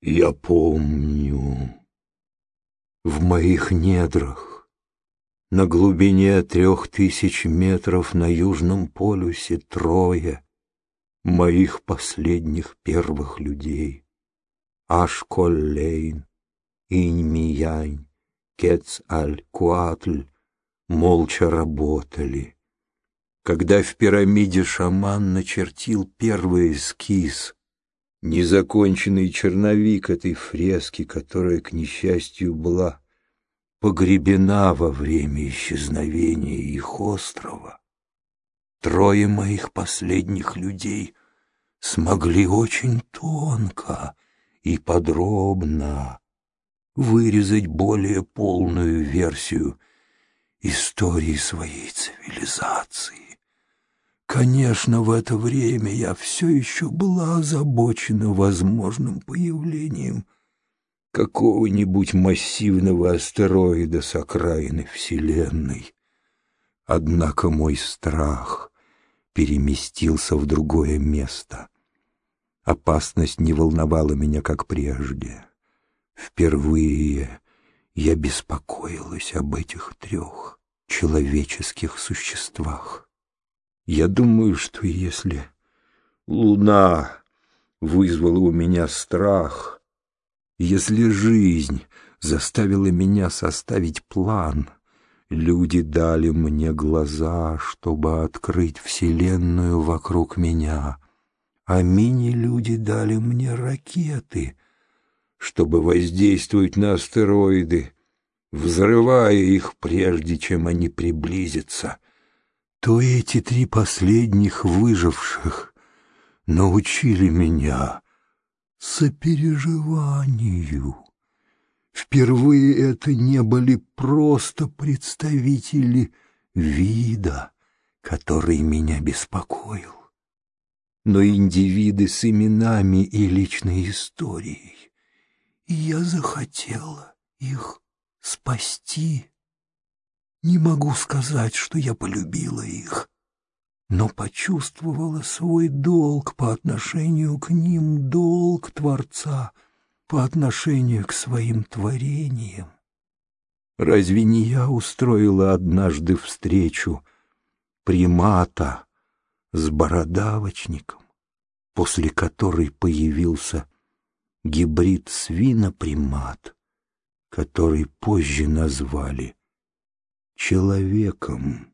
Я помню, в моих недрах, на глубине трех тысяч метров на Южном полюсе трое моих последних первых людей. Ашколлейн, Инь-Миянь, Кец-Аль-Куатль молча работали. Когда в пирамиде шаман начертил первый эскиз, незаконченный черновик этой фрески, которая, к несчастью, была погребена во время исчезновения их острова, трое моих последних людей смогли очень тонко и подробно вырезать более полную версию истории своей цивилизации. Конечно, в это время я все еще была озабочена возможным появлением какого-нибудь массивного астероида с окраины Вселенной. Однако мой страх переместился в другое место. Опасность не волновала меня, как прежде. Впервые я беспокоилась об этих трех человеческих существах. Я думаю, что если луна вызвала у меня страх, если жизнь заставила меня составить план, люди дали мне глаза, чтобы открыть вселенную вокруг меня, а мини-люди дали мне ракеты — чтобы воздействовать на астероиды, взрывая их прежде, чем они приблизятся, то эти три последних выживших научили меня сопереживанию. Впервые это не были просто представители вида, который меня беспокоил, но индивиды с именами и личной историей и я захотела их спасти. Не могу сказать, что я полюбила их, но почувствовала свой долг по отношению к ним, долг Творца по отношению к своим творениям. Разве не я устроила однажды встречу примата с бородавочником, после которой появился гибрид свинопримат, который позже назвали человеком.